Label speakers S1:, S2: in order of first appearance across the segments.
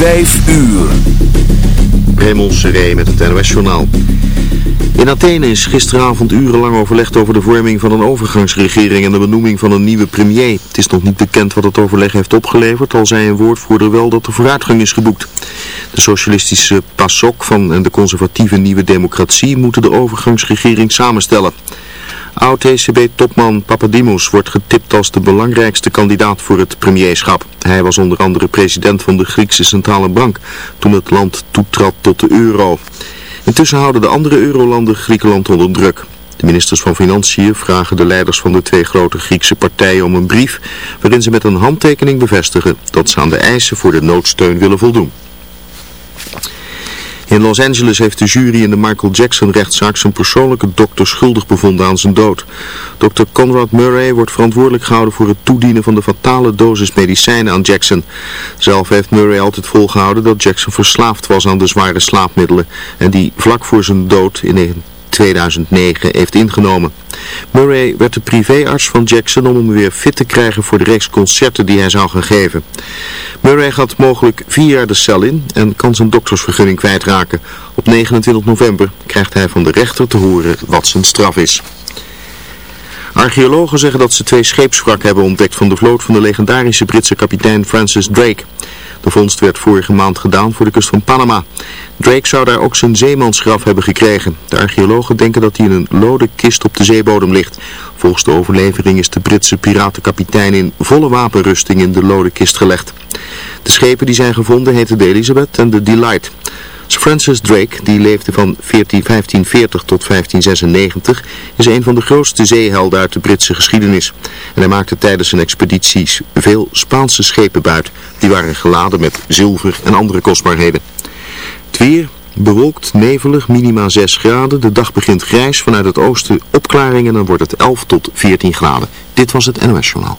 S1: Vijf uur.
S2: Raymond Seré met het NOS-journaal. In Athene is gisteravond urenlang overlegd over de vorming van een overgangsregering en de benoeming van een nieuwe premier. Het is nog niet bekend wat het overleg heeft opgeleverd, al zei een woordvoerder wel dat er vooruitgang is geboekt. De socialistische PASOK van en de conservatieve Nieuwe Democratie moeten de overgangsregering samenstellen. Oud-ECB-topman Papadimos wordt getipt als de belangrijkste kandidaat voor het premierschap. Hij was onder andere president van de Griekse Centrale Bank toen het land toetrad tot de euro. Intussen houden de andere eurolanden Griekenland onder druk. De ministers van Financiën vragen de leiders van de twee grote Griekse partijen om een brief waarin ze met een handtekening bevestigen dat ze aan de eisen voor de noodsteun willen voldoen. In Los Angeles heeft de jury in de Michael Jackson rechtszaak zijn persoonlijke dokter schuldig bevonden aan zijn dood. Dr. Conrad Murray wordt verantwoordelijk gehouden voor het toedienen van de fatale dosis medicijnen aan Jackson. Zelf heeft Murray altijd volgehouden dat Jackson verslaafd was aan de zware slaapmiddelen en die vlak voor zijn dood in 2009 heeft ingenomen. Murray werd de privéarts van Jackson om hem weer fit te krijgen voor de reeks concerten die hij zou gaan geven. Murray gaat mogelijk vier jaar de cel in en kan zijn doktersvergunning kwijtraken. Op 29 november krijgt hij van de rechter te horen wat zijn straf is. Archeologen zeggen dat ze twee scheepswrakken hebben ontdekt van de vloot van de legendarische Britse kapitein Francis Drake. De vondst werd vorige maand gedaan voor de kust van Panama. Drake zou daar ook zijn zeemansgraf hebben gekregen. De archeologen denken dat hij in een lode kist op de zeebodem ligt. Volgens de overlevering is de Britse piratenkapitein in volle wapenrusting in de lode kist gelegd. De schepen die zijn gevonden heten de Elizabeth en de Delight. Francis Drake, die leefde van 1540 tot 1596, is een van de grootste zeehelden uit de Britse geschiedenis. En hij maakte tijdens zijn expedities veel Spaanse schepen buit. Die waren geladen met zilver en andere kostbaarheden. Het weer, bewolkt, nevelig, minima 6 graden. De dag begint grijs vanuit het oosten opklaringen en dan wordt het 11 tot 14 graden. Dit was het NOS Journaal.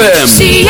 S1: ZFM.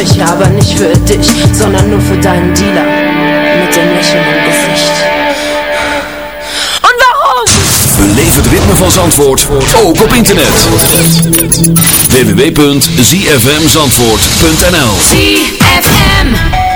S3: Strich, aber nicht für dich, sondern nur für deinen Dealer. Mit dem Lächeln im Gesicht.
S4: Und warum?
S1: Beleef het ritme van Zandvoort, ook op internet. www.zfmzandvoort.nl
S4: ZFM.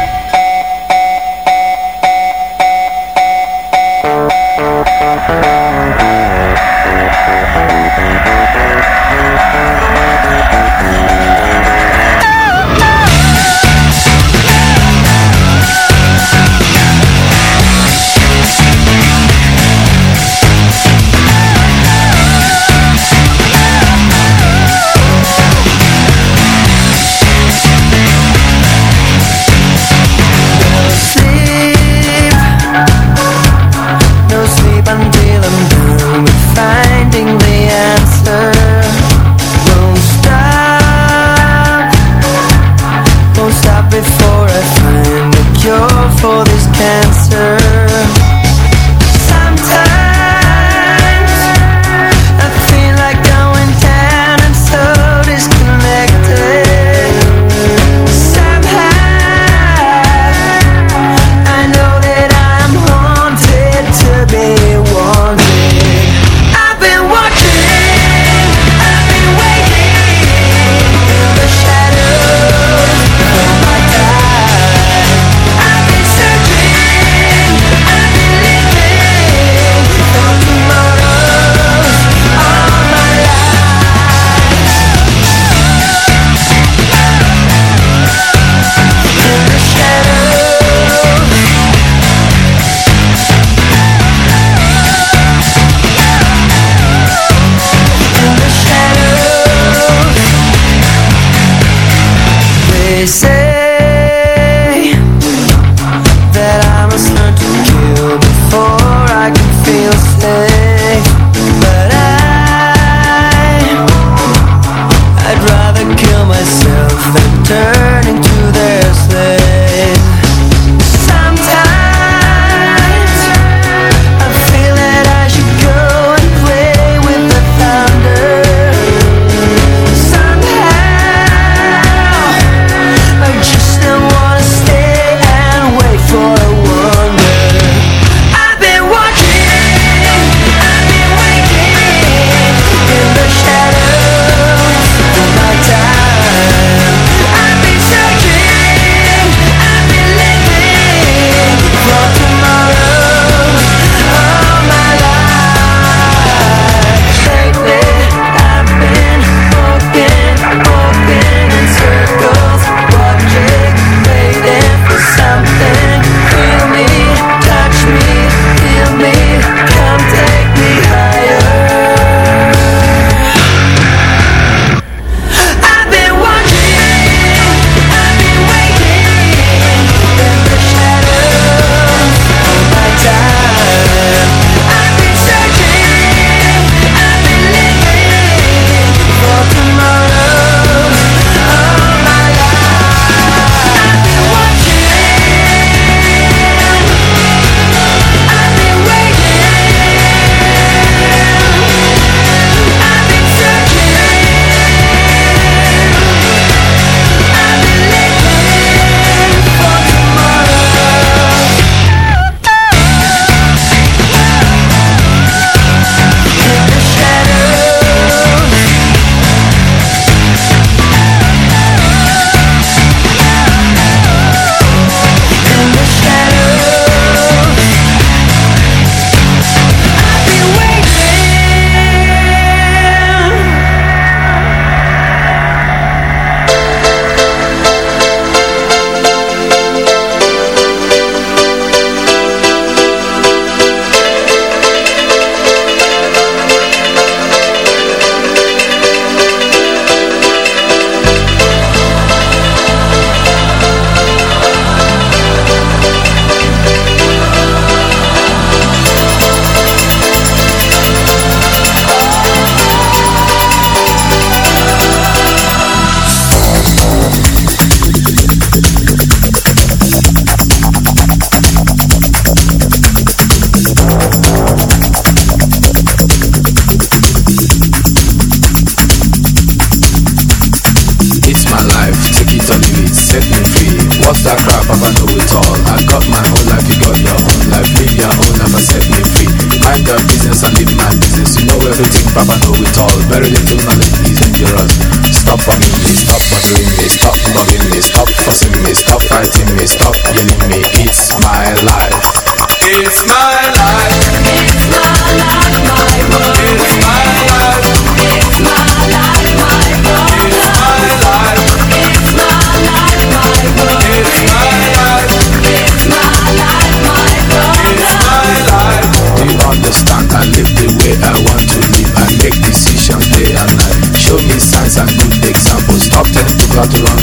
S5: They say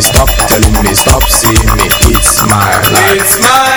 S6: stop, telling me stop, seeing me,
S7: it's my life. It's
S8: my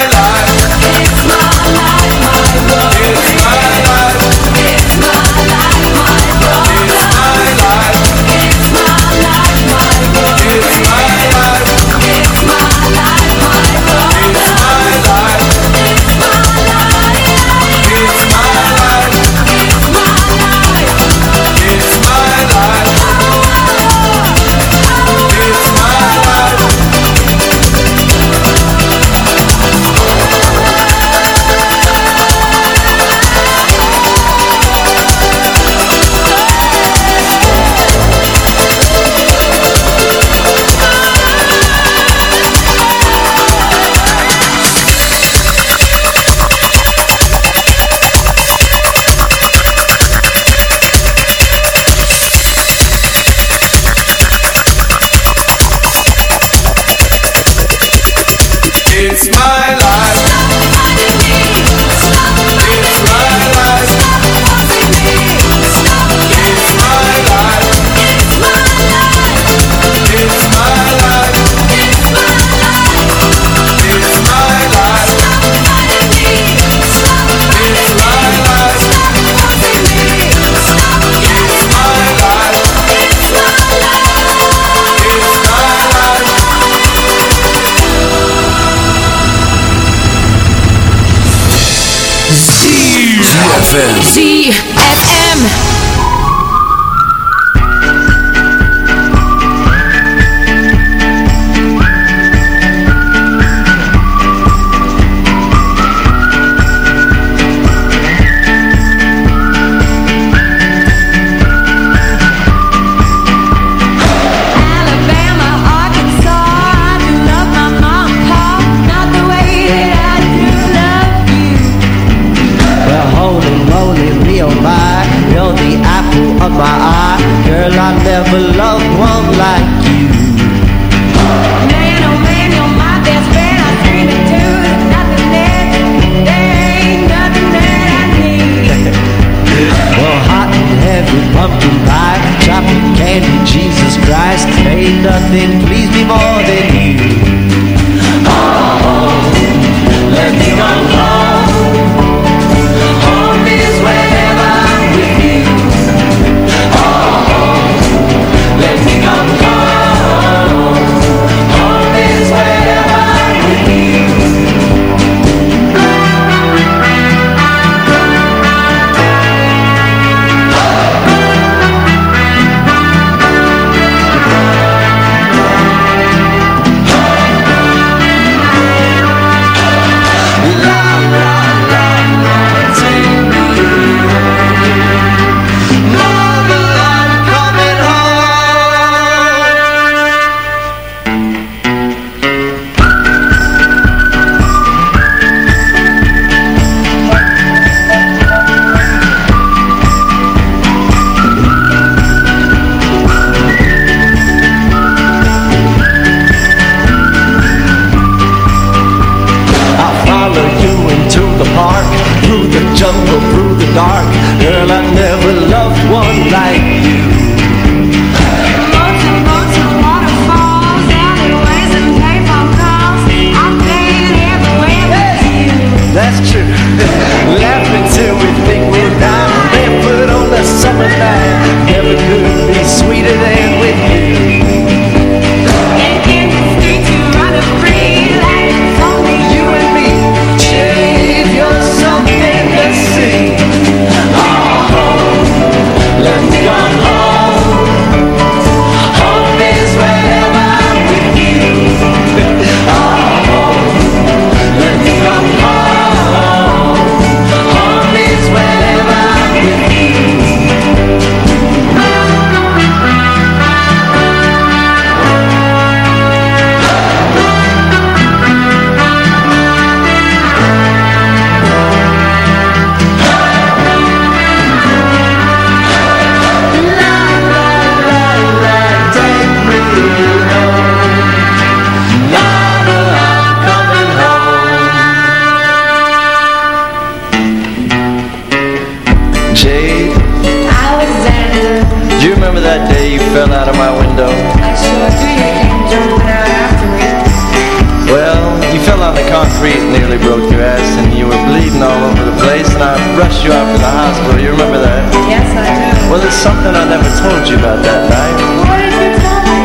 S8: street nearly broke your ass and you were bleeding all over the place and I rushed you out to the hospital. You remember that?
S7: Yes, I do.
S8: Well, there's something I never told you about that night.
S7: What did you tell me?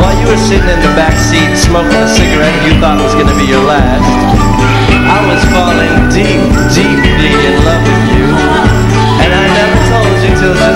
S8: While you were sitting in the back seat smoking a cigarette you thought was going to be your last, I was falling deep, deeply in love with you. And I never told you till just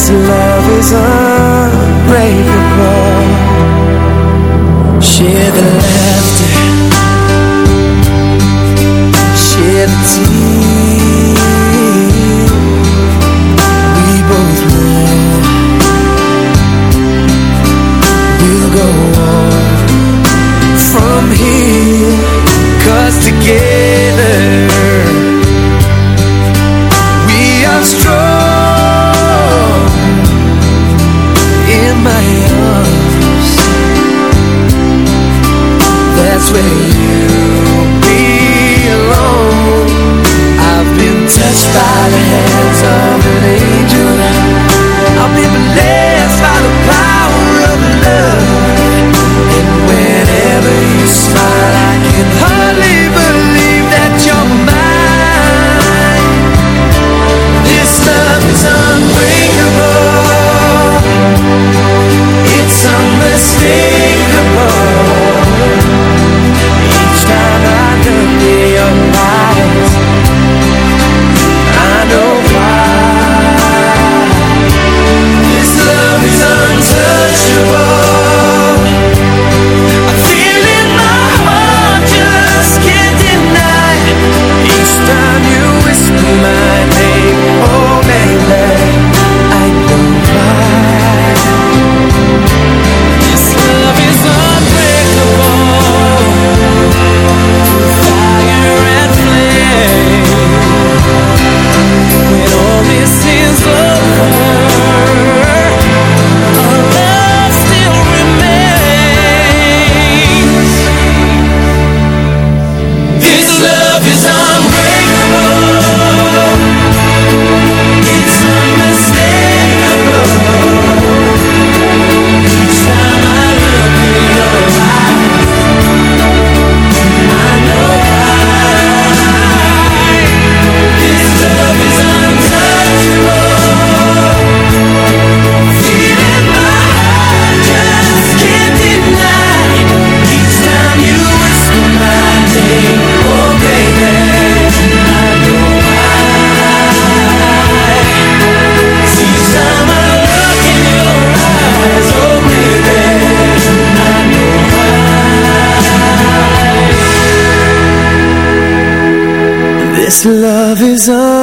S5: This love is unbreakable. Share the land. desire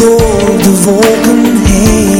S5: door de wolken heen.